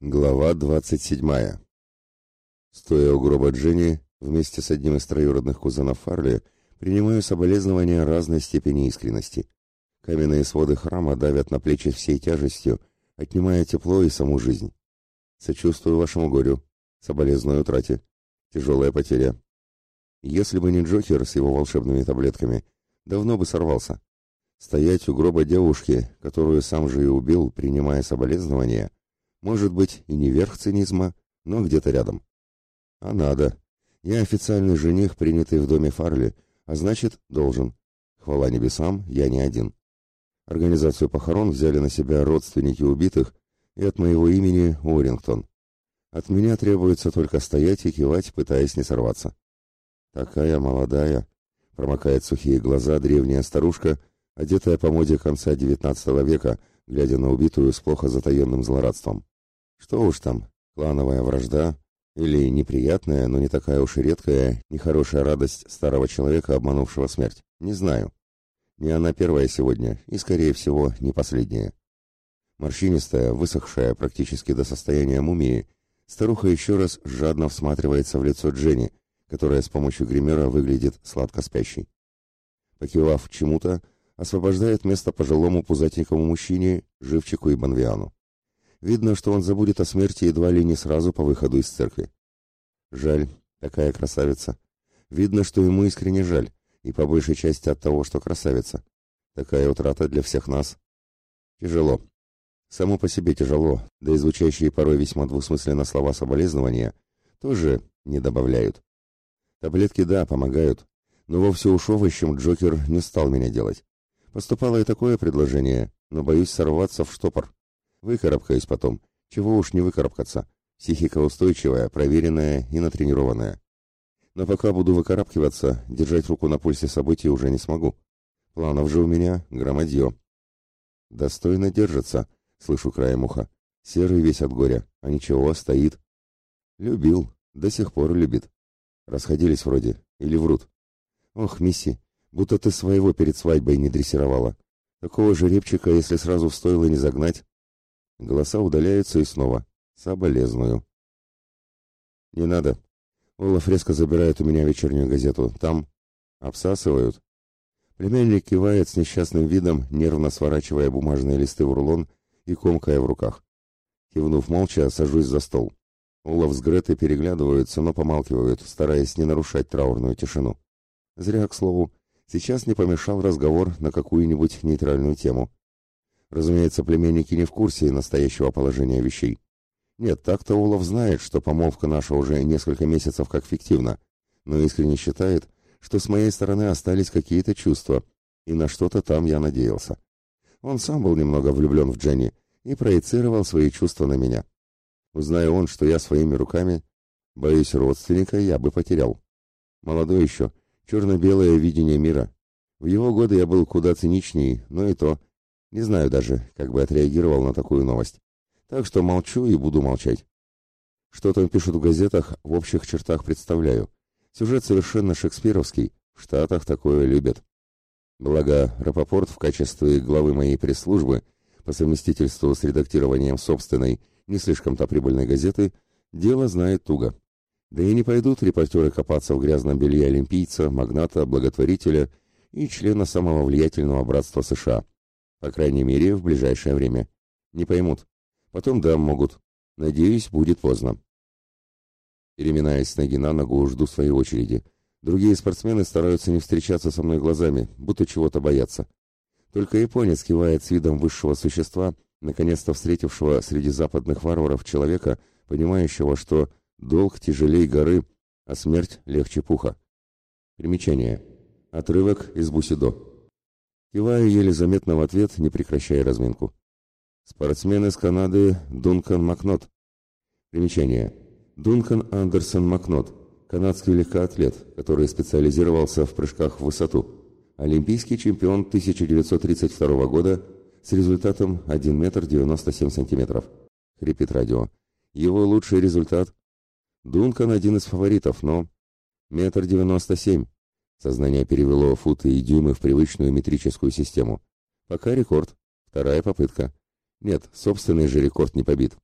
Глава 27. Стоя у гроба Дженни, вместе с одним из троюродных кузенов Фарли, принимаю соболезнования разной степени искренности. Каменные своды храма давят на плечи всей тяжестью, отнимая тепло и саму жизнь. Сочувствую вашему горю, соболезную утрате. Тяжелая потеря. Если бы не Джокер с его волшебными таблетками, давно бы сорвался. Стоять у гроба девушки, которую сам же и убил, принимая соболезнования — может быть, и не верх цинизма, но где-то рядом. А надо. Я официальный жених, принятый в доме Фарли, а значит, должен. Хвала небесам, я не один. Организацию похорон взяли на себя родственники убитых и от моего имени Уоррингтон. От меня требуется только стоять и кивать, пытаясь не сорваться. Такая молодая, промокает сухие глаза древняя старушка, одетая по моде конца XIX века, глядя на убитую с плохо затаенным злорадством. Что уж там, клановая вражда или неприятная, но не такая уж и редкая, нехорошая радость старого человека, обманувшего смерть, не знаю. Не она первая сегодня, и, скорее всего, не последняя. Морщинистая, высохшая практически до состояния мумии, старуха еще раз жадно всматривается в лицо Дженни, которая с помощью гримера выглядит сладко спящей. Покивав чему-то, освобождает место пожилому пузатенькому мужчине, живчику и банвиану. Видно, что он забудет о смерти едва ли не сразу по выходу из церкви. Жаль, такая красавица. Видно, что ему искренне жаль, и по большей части от того, что красавица. Такая утрата для всех нас. Тяжело. Само по себе тяжело, да и звучащие порой весьма двусмысленно слова соболезнования тоже не добавляют. Таблетки, да, помогают, но вовсе уж овощем Джокер не стал меня делать. Поступало и такое предложение, но боюсь сорваться в штопор. Выкарабкаюсь потом. Чего уж не выкарабкаться. Психика устойчивая, проверенная и натренированная. Но пока буду выкарабкиваться, держать руку на пульсе событий уже не смогу. Планов же у меня громадье. Достойно держится, слышу краем уха. Серый весь от горя, а ничего, стоит. Любил, до сих пор любит. Расходились вроде, или врут. Ох, Мисси, будто ты своего перед свадьбой не дрессировала. Такого же репчика, если сразу в стойло не загнать, Голоса удаляются и снова. Соболезную. Не надо. Олаф резко забирает у меня вечернюю газету. Там обсасывают. Племянник кивает с несчастным видом, нервно сворачивая бумажные листы в рулон и комкая в руках. Кивнув молча, сажусь за стол. Олаф с Гретой переглядываются, но помалкивают, стараясь не нарушать траурную тишину. Зря, к слову, сейчас не помешал разговор на какую-нибудь нейтральную тему. Разумеется, племянники не в курсе настоящего положения вещей. Нет, так-то Олаф знает, что помолвка наша уже несколько месяцев как фиктивна, но искренне считает, что с моей стороны остались какие-то чувства, и на что-то там я надеялся. Он сам был немного влюблен в Дженни и проецировал свои чувства на меня. Узная он, что я своими руками, боюсь, родственника я бы потерял. Молодой еще, черно-белое видение мира. В его годы я был куда циничней, но и то не знаю даже, как бы отреагировал на такую новость. Так что молчу и буду молчать. Что там пишут в газетах, в общих чертах представляю. Сюжет совершенно шекспировский, в Штатах такое любят. Благо, Рапопорт в качестве главы моей пресс-службы по совместительству с редактированием собственной, не слишком-то прибыльной газеты, дело знает туго. Да и не пойдут репортеры копаться в грязном белье олимпийца, магната, благотворителя и члена самого влиятельного братства США – по крайней мере, в ближайшее время. Не поймут. Потом да, могут. Надеюсь, будет поздно. Переминаясь с ноги на ногу, жду своей очереди. Другие спортсмены стараются не встречаться со мной глазами, будто чего-то боятся. Только японец кивает с видом высшего существа, наконец-то встретившего среди западных варваров человека, понимающего, что долг тяжелее горы, а смерть легче пуха. Примечание. Отрывок из Бусидо. Киваю еле заметно в ответ, не прекращая разминку. Спортсмен из Канады Дункан Макнот. Примечание. Дункан Андерсон Макнот. Канадский легкоатлет, который специализировался в прыжках в высоту. Олимпийский чемпион 1932 года с результатом 1 метр 97 сантиметров. Хрипит радио. Его лучший результат. Дункан один из фаворитов, но... Метр девяносто семь. Сознание перевело футы и дюймы в привычную метрическую систему. Пока рекорд. Вторая попытка. Нет, собственный же рекорд не побит.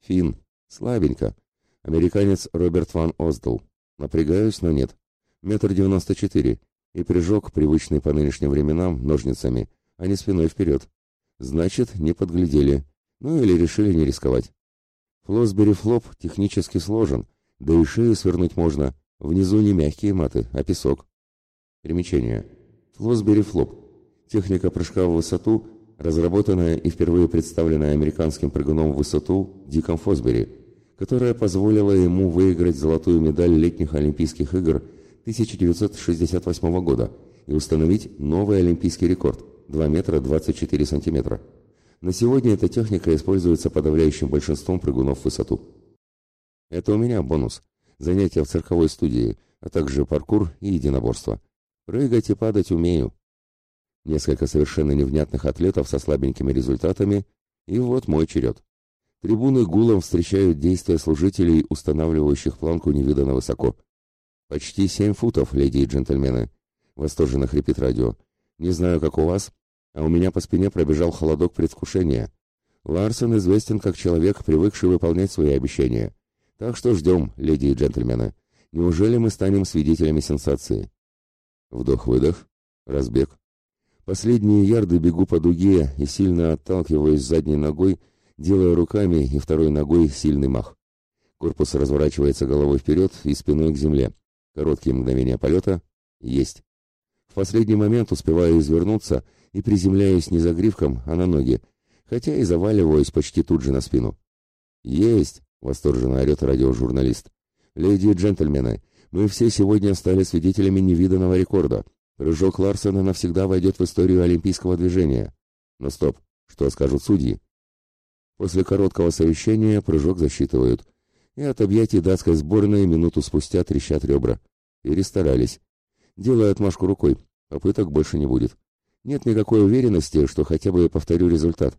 Фин. Слабенько. Американец Роберт Ван Оздл. Напрягаюсь, но нет. Метр девяносто четыре. И прыжок, привычный по нынешним временам, ножницами, а не спиной вперед. Значит, не подглядели. Ну или решили не рисковать. Флосбери флоп технически сложен, да и шею свернуть можно. Внизу не мягкие маты, а песок. Примечание. Флосбери флоп. Техника прыжка в высоту, разработанная и впервые представленная американским прыгуном в высоту Диком Фосбери, которая позволила ему выиграть золотую медаль летних Олимпийских игр 1968 года и установить новый олимпийский рекорд – 2 метра 24 сантиметра. На сегодня эта техника используется подавляющим большинством прыгунов в высоту. Это у меня бонус. Занятия в цирковой студии, а также паркур и единоборство. Прыгать и падать умею. Несколько совершенно невнятных атлетов со слабенькими результатами, и вот мой черед. Трибуны гулом встречают действия служителей, устанавливающих планку невиданно высоко. «Почти семь футов, леди и джентльмены!» — восторженно хрипит радио. «Не знаю, как у вас, а у меня по спине пробежал холодок предвкушения. Ларсон известен как человек, привыкший выполнять свои обещания. Так что ждем, леди и джентльмены. Неужели мы станем свидетелями сенсации? Вдох-выдох, разбег. Последние ярды бегу по дуге и сильно отталкиваюсь задней ногой, делая руками и второй ногой сильный мах. Корпус разворачивается головой вперед и спиной к земле. Короткие мгновения полета. Есть. В последний момент успеваю извернуться и приземляюсь не за гривком, а на ноги, хотя и заваливаюсь почти тут же на спину. «Есть!» — восторженно орет радиожурналист. «Леди и джентльмены, мы все сегодня стали свидетелями невиданного рекорда. Прыжок Ларсена навсегда войдет в историю олимпийского движения. Но стоп, что скажут судьи?» После короткого совещания прыжок засчитывают. И от объятий датской сборной минуту спустя трещат ребра. Перестарались. Делаю отмашку рукой. Попыток больше не будет. Нет никакой уверенности, что хотя бы повторю результат.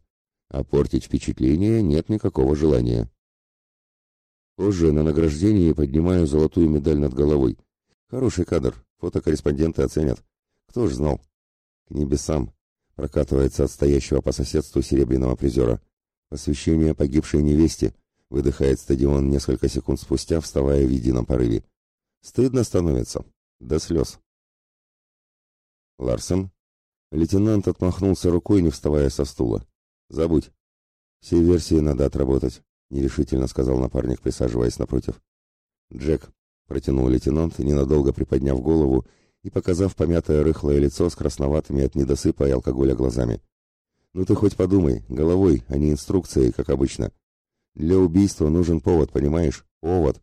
А портить впечатление нет никакого желания. Позже на награждении поднимаю золотую медаль над головой. Хороший кадр, фотокорреспонденты оценят. Кто ж знал? К небесам прокатывается от стоящего по соседству серебряного призера. Посвящение погибшей невесте, выдыхает стадион несколько секунд спустя, вставая в едином порыве. Стыдно становится. До слез. Ларсен Лейтенант отмахнулся рукой, не вставая со стула. «Забудь. Все версии надо отработать», — нерешительно сказал напарник, присаживаясь напротив. «Джек», — протянул лейтенант, ненадолго приподняв голову и показав помятое рыхлое лицо с красноватыми от недосыпа и алкоголя глазами. «Ну ты хоть подумай, головой, а не инструкцией, как обычно. Для убийства нужен повод, понимаешь? Повод.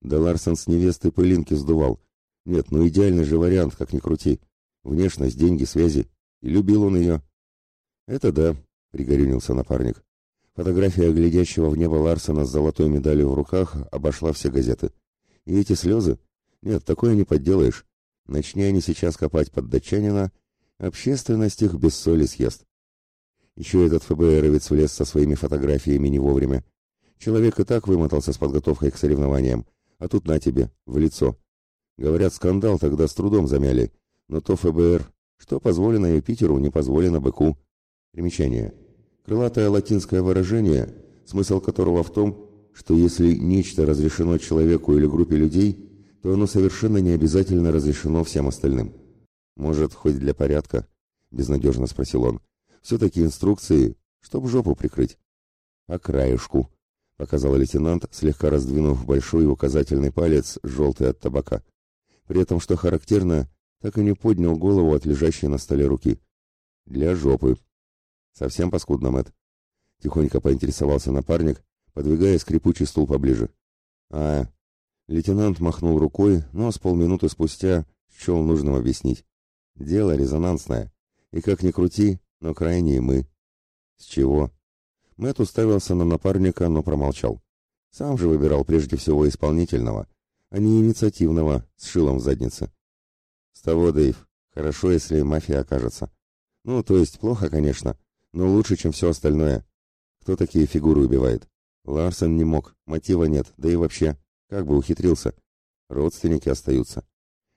Да Ларсон с невесты пылинки сдувал. Нет, ну идеальный же вариант, как ни крути. Внешность, деньги, связи. И любил он ее. Это да, пригорюнился напарник. Фотография глядящего в небо Ларсона с золотой медалью в руках обошла все газеты. И эти слезы? Нет, такое не подделаешь. Начни они сейчас копать под датчанина, общественность их без соли съест. Еще этот ФБРовец влез со своими фотографиями не вовремя. Человек и так вымотался с подготовкой к соревнованиям, а тут на тебе, в лицо. Говорят, скандал тогда с трудом замяли, но то ФБР что позволено Юпитеру, не позволено быку. Примечание. Крылатое латинское выражение, смысл которого в том, что если нечто разрешено человеку или группе людей, то оно совершенно не обязательно разрешено всем остальным. «Может, хоть для порядка?» – безнадежно спросил он. «Все-таки инструкции, чтоб жопу прикрыть». «По краешку», – показал лейтенант, слегка раздвинув большой указательный палец, желтый от табака. При этом, что характерно, так и не поднял голову от лежащей на столе руки. «Для жопы». «Совсем паскудно, Мэтт?» Тихонько поинтересовался напарник, подвигая скрипучий стул поближе. «А...» Лейтенант махнул рукой, но с полминуты спустя счел нужным объяснить. «Дело резонансное. И как ни крути, но крайние мы». «С чего?» Мэтт уставился на напарника, но промолчал. Сам же выбирал прежде всего исполнительного, а не инициативного с шилом в заднице. С того, Дэйв, хорошо, если мафия окажется. Ну, то есть плохо, конечно, но лучше, чем все остальное. Кто такие фигуры убивает? Ларсон не мог, мотива нет, да и вообще, как бы ухитрился. Родственники остаются.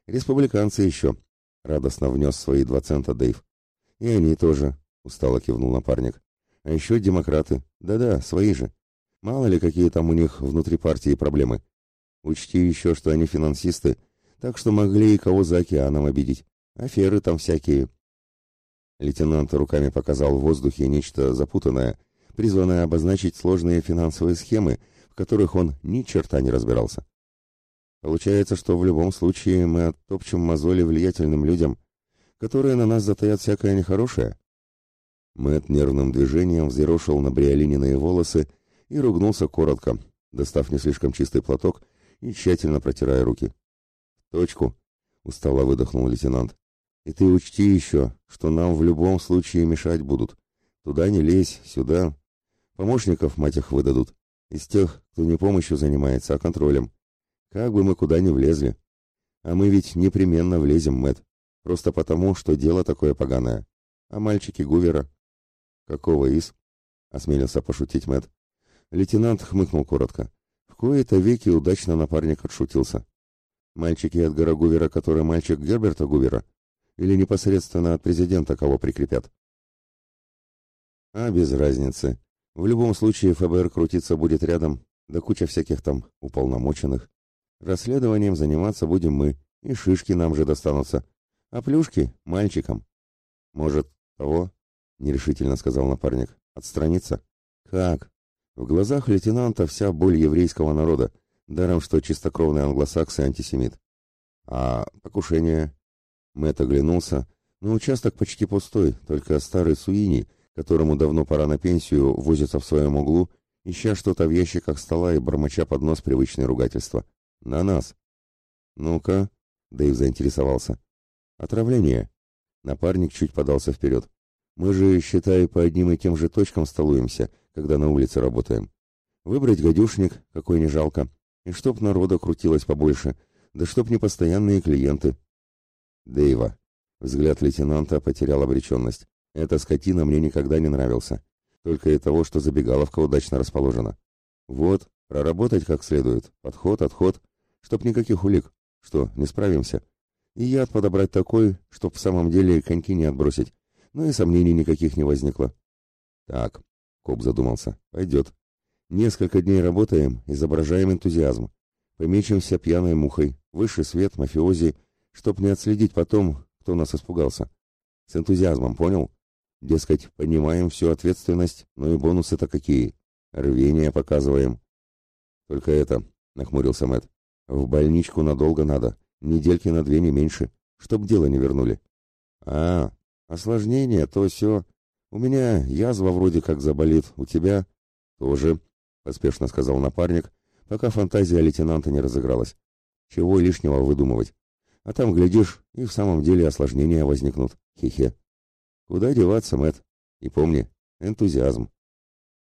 Республиканцы еще. Радостно внес свои два цента Дэйв. И они тоже, устало кивнул напарник. А еще демократы. Да-да, свои же. Мало ли, какие там у них внутри партии проблемы. Учти еще, что они финансисты, так что могли и кого за океаном обидеть. Аферы там всякие. Лейтенант руками показал в воздухе нечто запутанное, призванное обозначить сложные финансовые схемы, в которых он ни черта не разбирался. Получается, что в любом случае мы оттопчем мозоли влиятельным людям, которые на нас затаят всякое нехорошее. Мэтт нервным движением взъерошил на бриолининые волосы и ругнулся коротко, достав не слишком чистый платок и тщательно протирая руки. «Точку!» — устало выдохнул лейтенант. «И ты учти еще, что нам в любом случае мешать будут. Туда не лезь, сюда. Помощников, мать их, выдадут. Из тех, кто не помощью занимается, а контролем. Как бы мы куда ни влезли. А мы ведь непременно влезем, Мэт, Просто потому, что дело такое поганое. А мальчики Гувера... Какого из? Осмелился пошутить Мэт. Лейтенант хмыкнул коротко. В кои-то веки удачно напарник отшутился. Мальчики от Гора Гувера, который мальчик Герберта Гувера? Или непосредственно от президента кого прикрепят? А без разницы. В любом случае ФБР крутиться будет рядом, да куча всяких там уполномоченных. Расследованием заниматься будем мы, и шишки нам же достанутся. А плюшки — мальчикам. Может, того? — нерешительно сказал напарник. Отстраниться? Как? В глазах лейтенанта вся боль еврейского народа, даром что чистокровный англосакс и антисемит. А покушение? Мэтт оглянулся, но участок почти пустой, только старый Суини, которому давно пора на пенсию, возится в своем углу, ища что-то в ящиках стола и бормоча под нос привычные ругательства. На нас. Ну-ка, Дэйв заинтересовался. Отравление. Напарник чуть подался вперед. Мы же, считай, по одним и тем же точкам столуемся, когда на улице работаем. Выбрать гадюшник, какой не жалко, и чтоб народа крутилось побольше, да чтоб не постоянные клиенты. Дэйва. Взгляд лейтенанта потерял обреченность. Эта скотина мне никогда не нравился. Только и того, что забегаловка удачно расположена. Вот, проработать как следует. Подход, отход чтоб никаких улик. Что, не справимся? И яд подобрать такой, чтоб в самом деле коньки не отбросить. Ну и сомнений никаких не возникло. Так, коп задумался. Пойдет. Несколько дней работаем, изображаем энтузиазм. Помечемся пьяной мухой, высший свет, мафиози, чтоб не отследить потом, кто нас испугался. С энтузиазмом, понял? Дескать, понимаем всю ответственность, но и бонусы-то какие. Рвение показываем. Только это, нахмурился Мэтт. В больничку надолго надо, недельки на две не меньше, чтоб дело не вернули. А, осложнение, то все. У меня язва вроде как заболит, у тебя тоже, поспешно сказал напарник, пока фантазия лейтенанта не разыгралась. Чего лишнего выдумывать? А там, глядишь, и в самом деле осложнения возникнут. Хе-хе. Куда деваться, Мэт? И помни, энтузиазм.